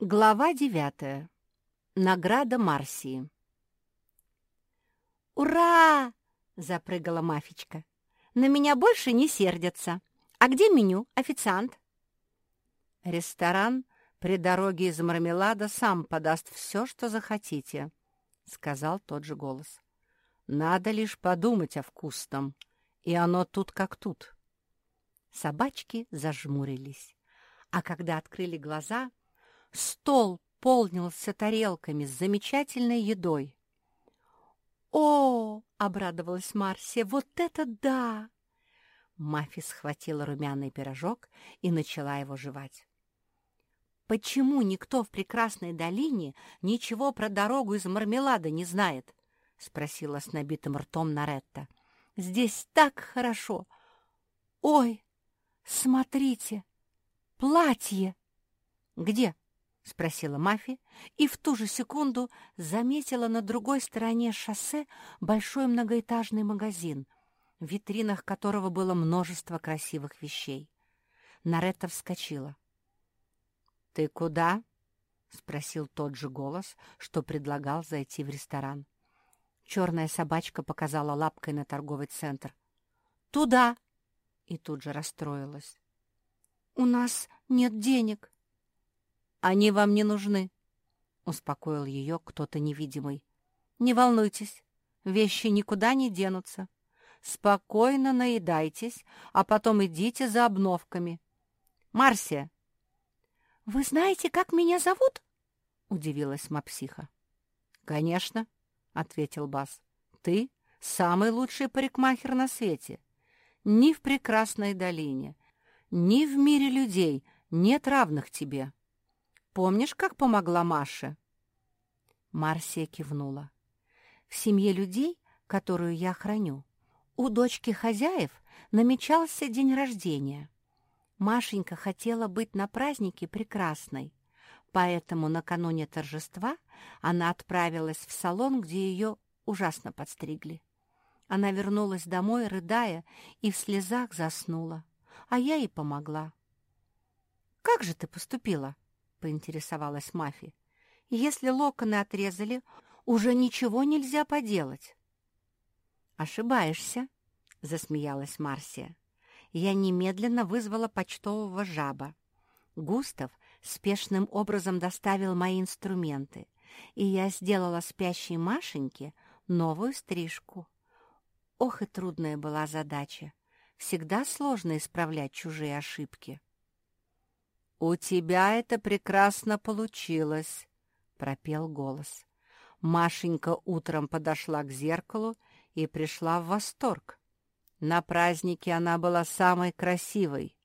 Глава девятая. Награда Марсии. «Ура!» — запрыгала Мафичка. «На меня больше не сердятся. А где меню, официант?» «Ресторан при дороге из Мармелада сам подаст все, что захотите», — сказал тот же голос. «Надо лишь подумать о вкусном, и оно тут как тут». Собачки зажмурились, а когда открыли глаза — Стол полнился тарелками с замечательной едой. «О!» — обрадовалась Марсия. «Вот это да!» Мафи схватила румяный пирожок и начала его жевать. «Почему никто в прекрасной долине ничего про дорогу из мармелада не знает?» — спросила с набитым ртом Наретта. «Здесь так хорошо! Ой, смотрите, платье!» «Где?» — спросила Мафи, и в ту же секунду заметила на другой стороне шоссе большой многоэтажный магазин, в витринах которого было множество красивых вещей. Наретта вскочила. «Ты куда?» — спросил тот же голос, что предлагал зайти в ресторан. Черная собачка показала лапкой на торговый центр. «Туда!» — и тут же расстроилась. «У нас нет денег!» Они вам не нужны, — успокоил ее кто-то невидимый. Не волнуйтесь, вещи никуда не денутся. Спокойно наедайтесь, а потом идите за обновками. Марсия! — Вы знаете, как меня зовут? — удивилась Мапсиха. — Конечно, — ответил Бас. — Ты самый лучший парикмахер на свете. Ни в прекрасной долине, ни в мире людей нет равных тебе. Помнишь, как помогла Маше?» Марсия кивнула. «В семье людей, которую я храню, у дочки хозяев намечался день рождения. Машенька хотела быть на празднике прекрасной, поэтому накануне торжества она отправилась в салон, где ее ужасно подстригли. Она вернулась домой, рыдая, и в слезах заснула, а я ей помогла. «Как же ты поступила?» — поинтересовалась Мафи. «Если локоны отрезали, уже ничего нельзя поделать». «Ошибаешься», — засмеялась Марсия. «Я немедленно вызвала почтового жаба. Густав спешным образом доставил мои инструменты, и я сделала спящей Машеньке новую стрижку. Ох и трудная была задача. Всегда сложно исправлять чужие ошибки. «У тебя это прекрасно получилось», — пропел голос. Машенька утром подошла к зеркалу и пришла в восторг. На празднике она была самой красивой.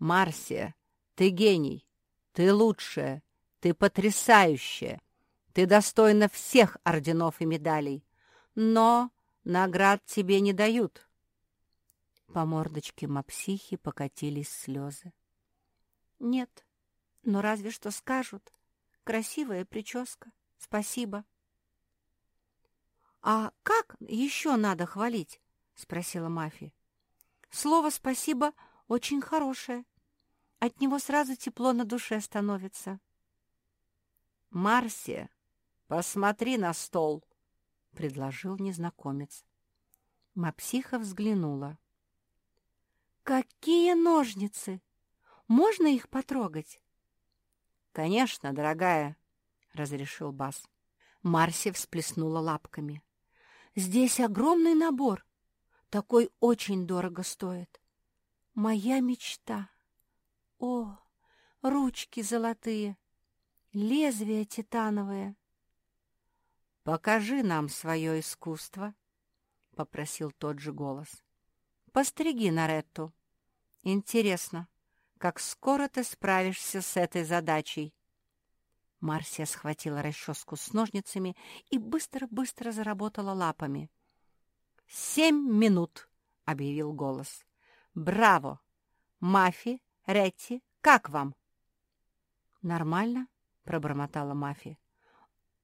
«Марсия, ты гений, ты лучшая, ты потрясающая, ты достойна всех орденов и медалей, но наград тебе не дают». По мордочке мапсихи покатились слезы. Нет, но разве что скажут. Красивая прическа. Спасибо. А как еще надо хвалить? Спросила Мафи. Слово «спасибо» очень хорошее. От него сразу тепло на душе становится. «Марсия, посмотри на стол!» — предложил незнакомец. Мапсиха взглянула. «Какие ножницы!» Можно их потрогать?» «Конечно, дорогая», — разрешил Бас. Марси всплеснула лапками. «Здесь огромный набор. Такой очень дорого стоит. Моя мечта. О, ручки золотые, лезвия титановые». «Покажи нам свое искусство», — попросил тот же голос. «Постриги Наретту. Интересно, как скоро ты справишься с этой задачей?» Марсия схватила расческу с ножницами и быстро-быстро заработала лапами. «Семь минут!» — объявил голос. «Браво! Мафи, Ретти, как вам?» «Нормально?» — пробормотала Мафи.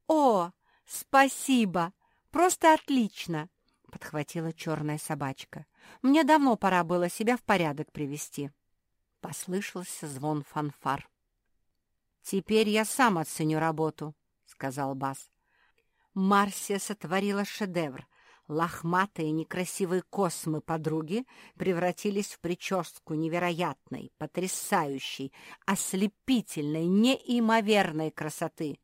«О, спасибо! Просто отлично!» — подхватила черная собачка. «Мне давно пора было себя в порядок привести». Послышался звон фанфар. «Теперь я сам оценю работу», — сказал Бас. Марсия сотворила шедевр. Лохматые некрасивые космы подруги превратились в прическу невероятной, потрясающей, ослепительной, неимоверной красоты.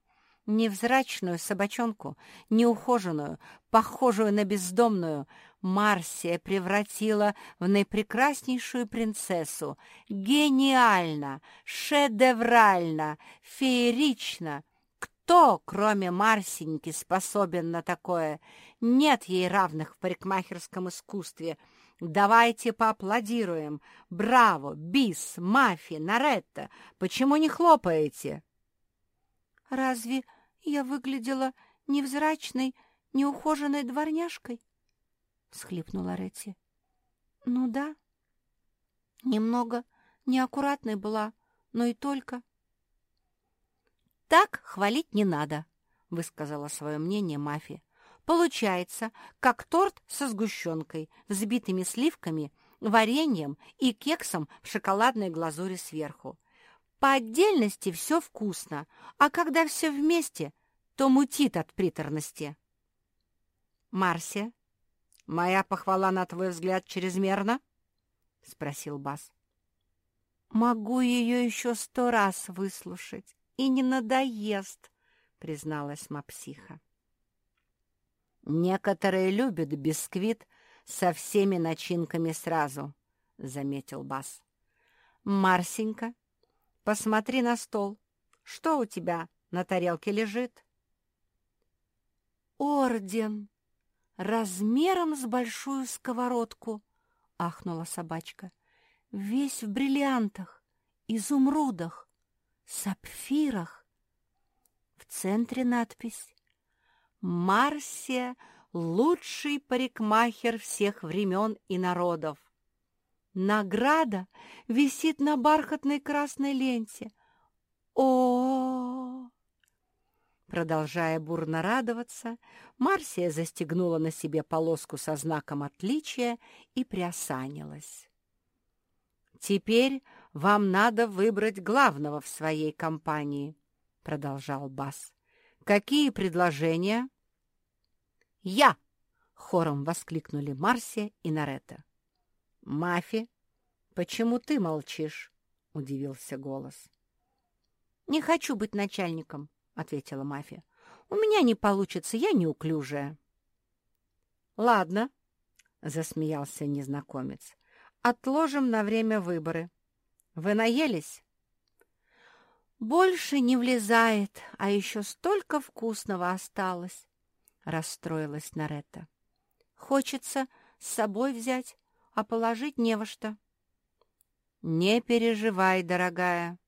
Невзрачную собачонку, неухоженную, похожую на бездомную, Марсия превратила в наипрекраснейшую принцессу. Гениально, шедеврально, феерично. Кто, кроме Марсеньки, способен на такое? Нет ей равных в парикмахерском искусстве. Давайте поаплодируем. Браво, Бис, Мафи, Наретта. Почему не хлопаете? Разве я выглядела невзрачной, неухоженной дворняжкой? — всхлипнула Ретти. «Ну да, немного неаккуратной была, но и только». «Так хвалить не надо», — высказала свое мнение Мафи. «Получается, как торт со сгущенкой, взбитыми сливками, вареньем и кексом в шоколадной глазури сверху. По отдельности все вкусно, а когда все вместе, то мутит от приторности». Марсия «Моя похвала, на твой взгляд, чрезмерна?» — спросил Бас. «Могу ее еще сто раз выслушать, и не надоест», — призналась Мапсиха. «Некоторые любят бисквит со всеми начинками сразу», — заметил Бас. «Марсенька, посмотри на стол. Что у тебя на тарелке лежит?» «Орден!» Размером с большую сковородку, — ахнула собачка. — Весь в бриллиантах, изумрудах, сапфирах. В центре надпись «Марсия — лучший парикмахер всех времен и народов». Награда висит на бархатной красной ленте. О, -о, -о, Продолжая бурно радоваться, Марсия застегнула на себе полоску со знаком отличия и приосанилась. «Теперь вам надо выбрать главного в своей компании», — продолжал Бас. «Какие предложения?» «Я!» — хором воскликнули Марсия и Нарета. «Мафи, почему ты молчишь?» — удивился голос. «Не хочу быть начальником», ответила Мафия. «У меня не получится, я неуклюжая». «Ладно», — засмеялся незнакомец. «Отложим на время выборы. Вы наелись?» «Больше не влезает, а еще столько вкусного осталось», — расстроилась Наретта. «Хочется с собой взять, а положить не во что». «Не переживай, дорогая»,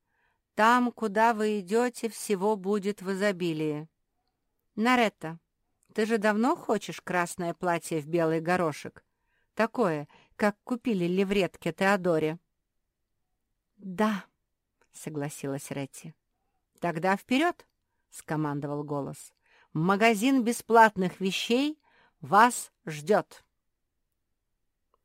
там, куда вы идете, всего будет в изобилии. Наретта, ты же давно хочешь красное платье в белый горошек? Такое, как купили левретке Теодоре. Да, согласилась Ретти. Тогда вперед, скомандовал голос. Магазин бесплатных вещей вас ждет.